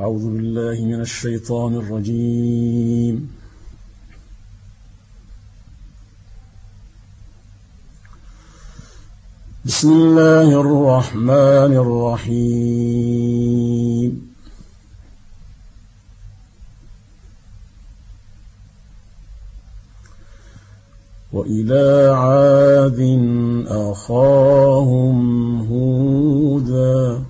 أعوذ بالله من الشيطان الرجيم. بسم الله الرحمن الرحيم. وإلى عاد أخاهم هودا.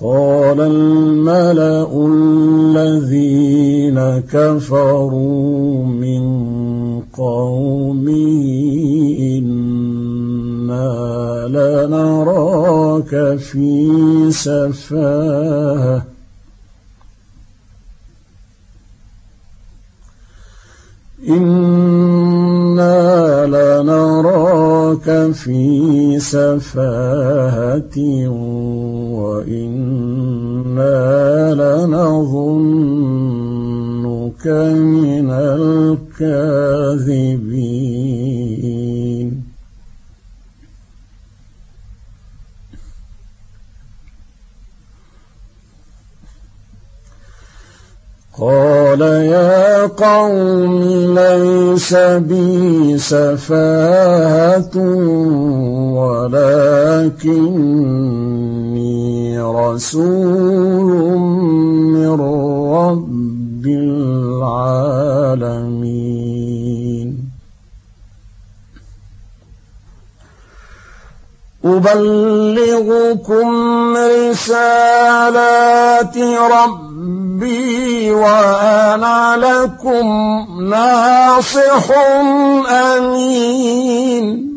قال الملأ الذين كفروا من قومه إنا لنراك في سفاهة. إنا لنراك في سفاهة وإنا لنظنك من الكاذبين. قال يا قوم ليس بي سفاهة ولكني رسول من رب العالمين. أبلغكم رسالات ربي وأنا لكم ناصح أمين.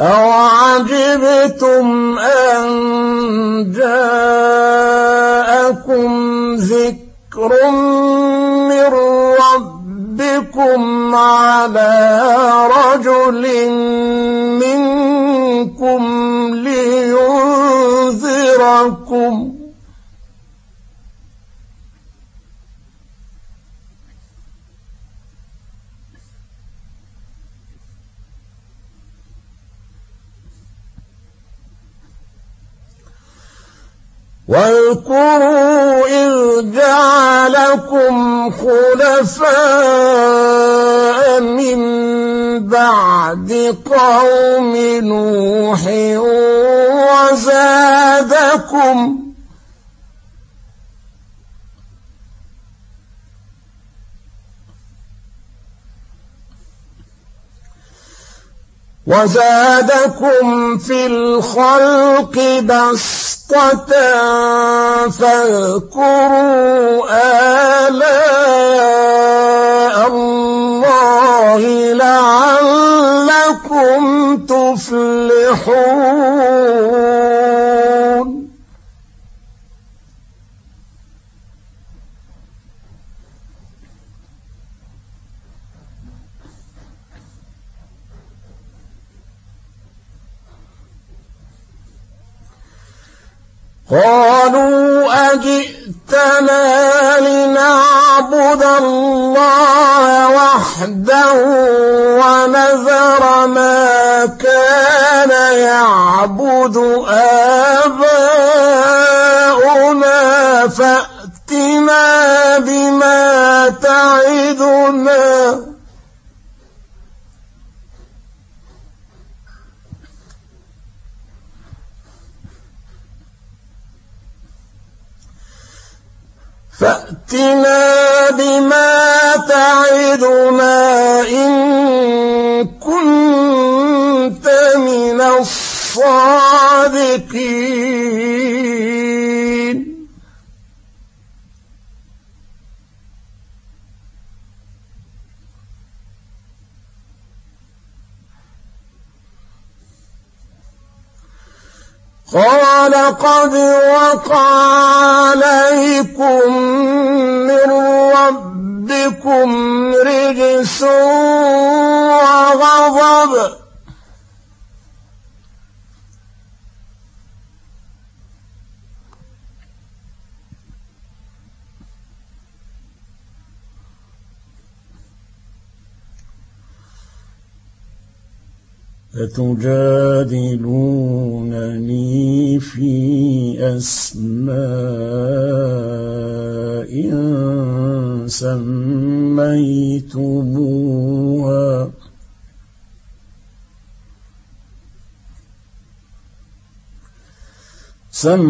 أوعجبتم أن جاءكم ذكر من ربكم على رجل منكم لينذركم. واذكروا إذ جعلكم خلفاء من بعد قوم نوح وزادكم وزادكم في الخلق بسطة فاذكروا آلاء الله لعلكم تفلحون. قالوا أجئتنا لنعبد الله وحده ونذر ما كان يعبد آباؤنا فأتنا بما تعدنا. فأتنا بما تعدنا إن كنت من الصادقين. قال قد وقع عليكم من ربكم رجس وغضب. أتجادلونني في أسماء سميتموها. سميتموها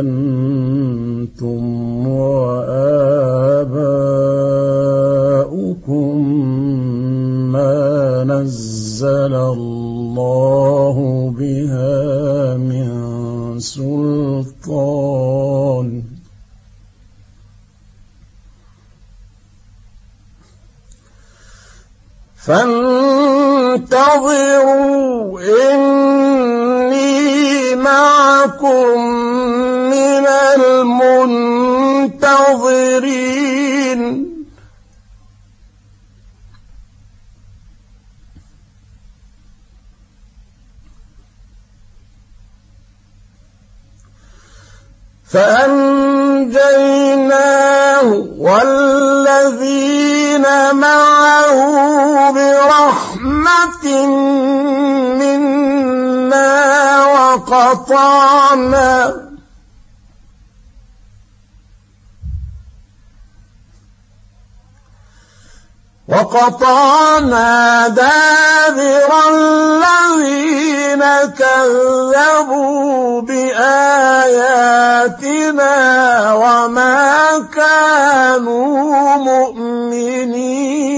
أنتم نزل الله بها من سلطان. فانتظروا إني معكم من المنتظرين فأنجيناه والذين معه برحمة منا وقطعنا وقطعنا دابر الذين كذبوا بآياتنا وما كانوا مؤمنين.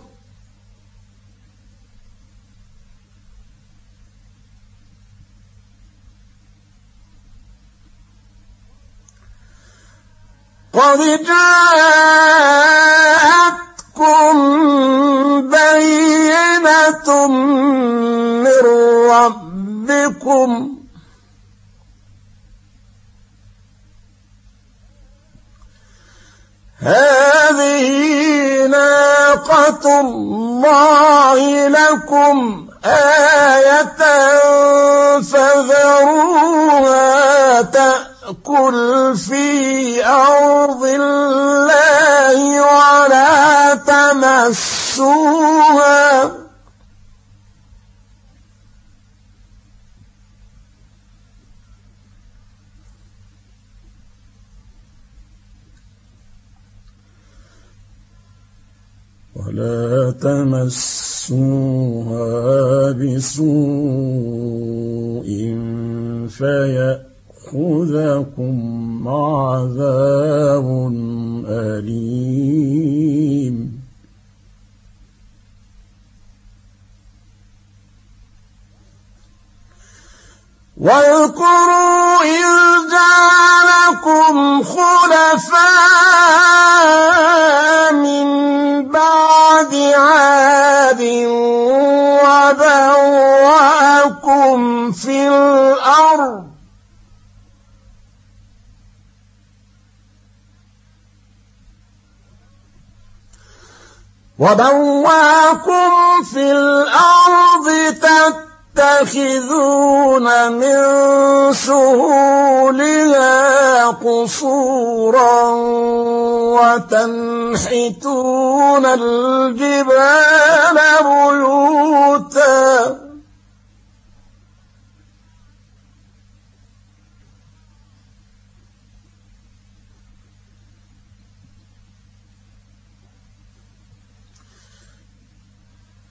قد جاءتكم بينة من ربكم هذه ناقة الله لكم آية فذروها تأتي تأكل في أرض الله ولا تمسوها. ولا تمسوها بسوء فيأتي يأخذكم عذاب أليم. واذكروا إذ جعلكم خلفاء من بعد عاد وبوأكم في الأرض وبواكم في الأرض تتخذون من سهولها قصورا وتنحتون الجبال بيوتا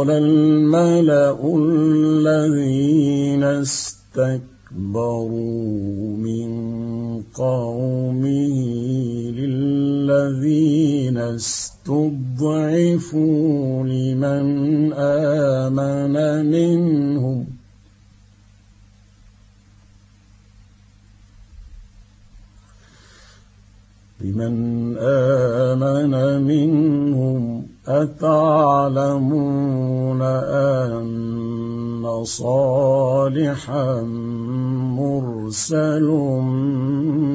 قال الملأ الذين استكبروا من قومه للذين استضعفوا لمن آمن منهم. لمن آمن منهم أتعلمون أن صالحا مرسل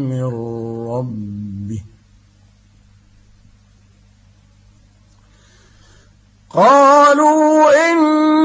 من ربه. قالوا إنا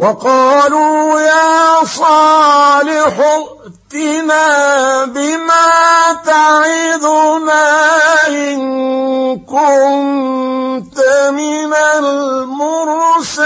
وقالوا يا صالح ائتنا بما تعظنا إن كنت من المرسلين.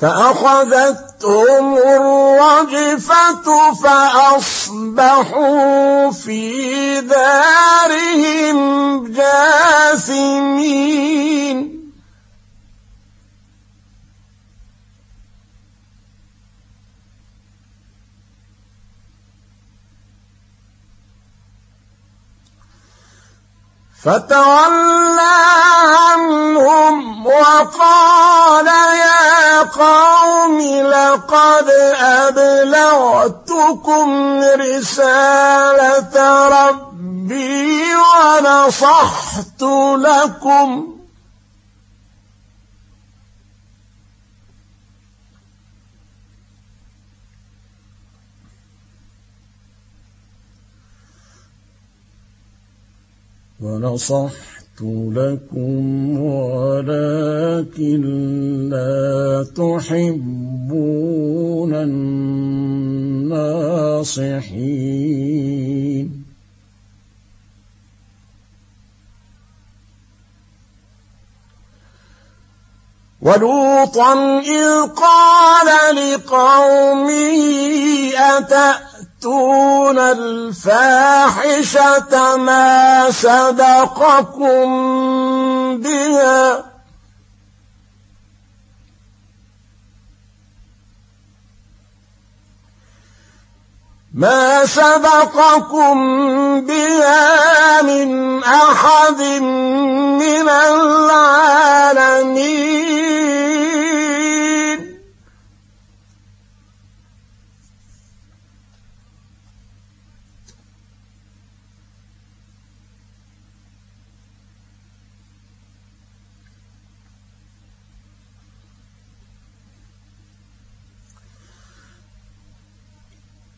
فأخذتهم الرجفة فأصبحوا في دارهم جاثمين. فتولى عنهم وقال يا قوم لقد أبلغتكم رسالة ربي ونصحت لكم. ونصحت لكم ولكن لا تحبون الناصحين. ولوطا إذ قال لقومه أتأ تأتون الفاحشة ما سبقكم بها. ما سبقكم بها من أحد من العالمين.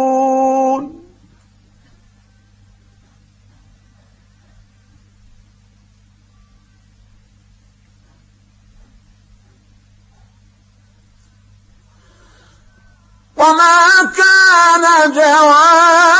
مسرفون وما كان جواب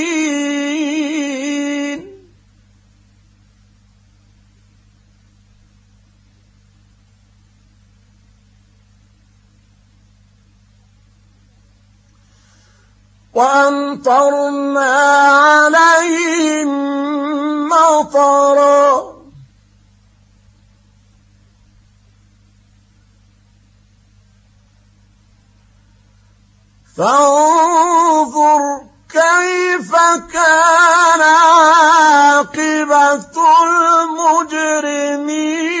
وأمطرنا عليهم مطرا. فانظر كيف كان عاقبة المجرمين.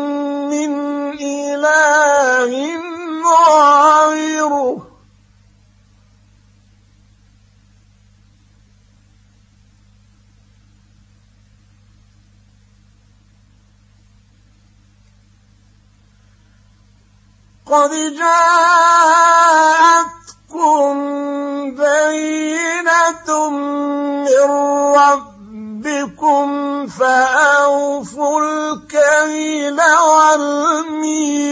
قد جاءتكم بينة من ربكم فأوفوا الكيل والميزان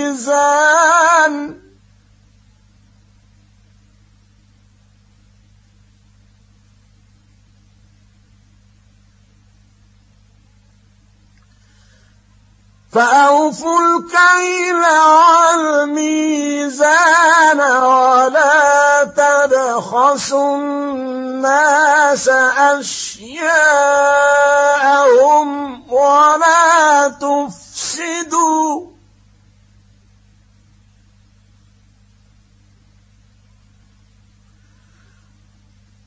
فأوفوا الكيل والميزان ولا تبخسوا الناس أشياءهم ولا تفسدوا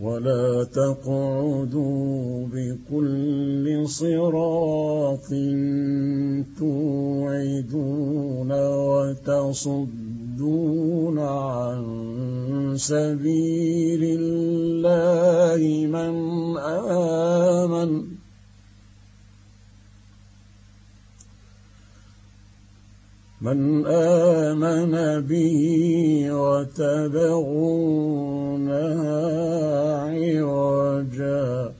ولا تقعدوا بكل صراط توعدون وتصدون عن سبيل الله من آمن. من آمن به وتبغونها عوجا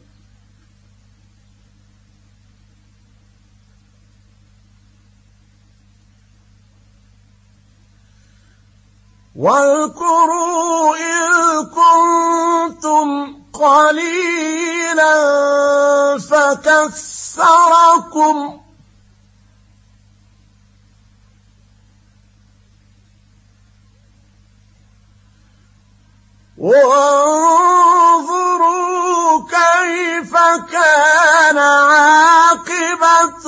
واذكروا إذ كنتم قليلا فكثركم وانظروا كيف كان عاقبة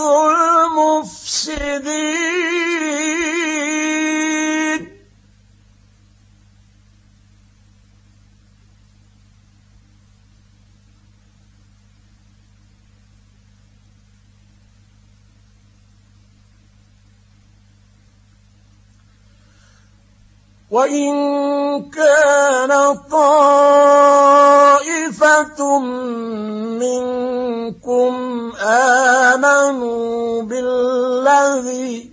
المفسدين. وإن كان طائفة منكم آمنوا بالذي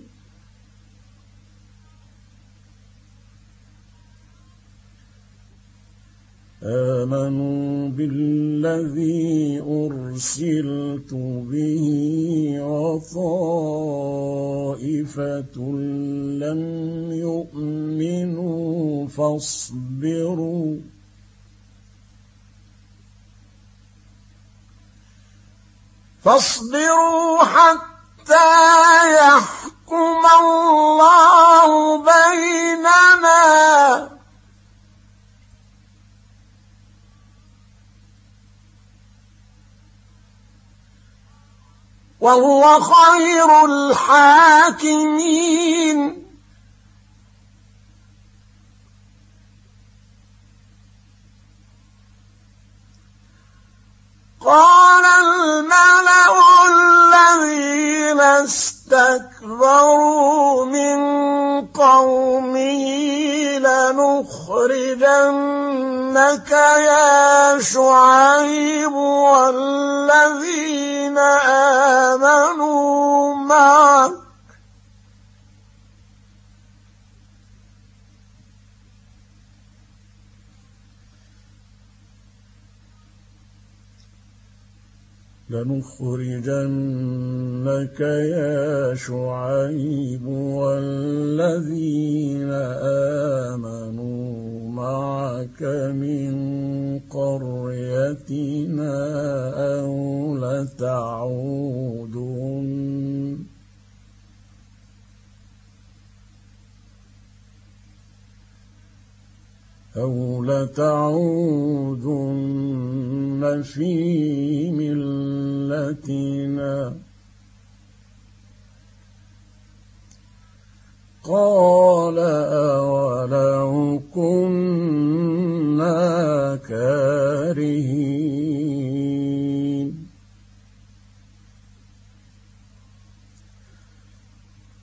آمنوا بالذي أرسلت به وطائفة لم يؤمنوا فاصبروا. فاصبروا حتى يحكم الله بيننا. وهو خير الحاكمين. قال الملأ الذين استكبروا من قومه لنخرجنك يا شعيب والذين آمنوا معك. لنخرجنك يا شعيب والذين آمنوا معك من قريتنا أو لتعودن. أو لتعودن في ملتنا قال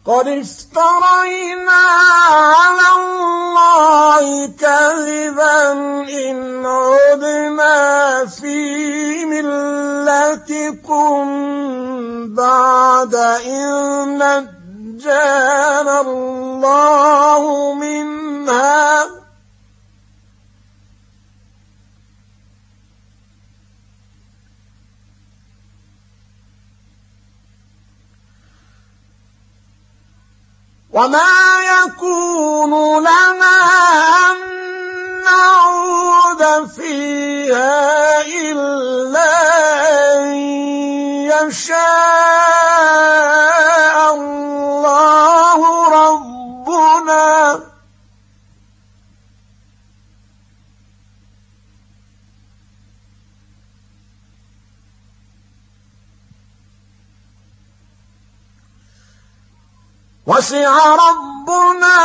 قد افترينا على الله كذبا إن عدنا في ملتكم بعد إن نجانا الله منها وما يكون لنا أن نعود فيها إلا أن يشاء وسع ربنا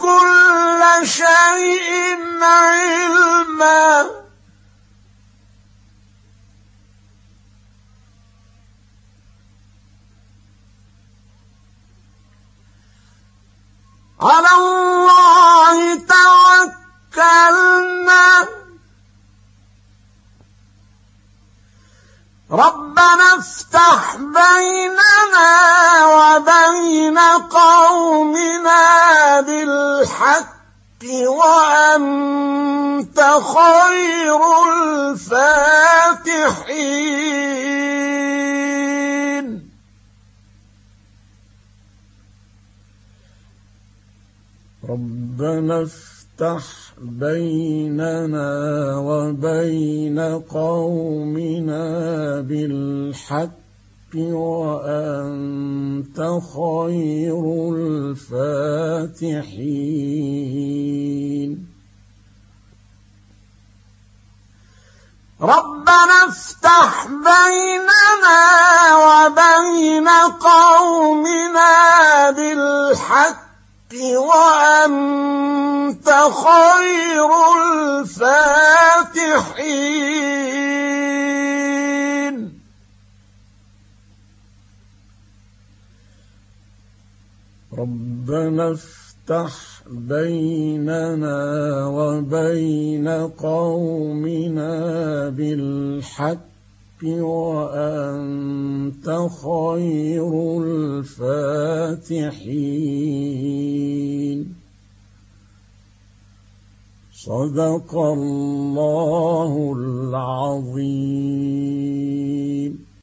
كل شيء علما. على الله ربنا افتح بيننا وبين قومنا بالحق وأنت خير الفاتحين. ربنا افتح بيننا وبين قومنا بالحق وأنت خير الفاتحين. ربنا افتح بيننا وبين قومنا بالحق وأنت خير الفاتحين. ربنا افتح بيننا وبين قومنا بالحق وأنت خير الفاتحين. صدق الله العظيم.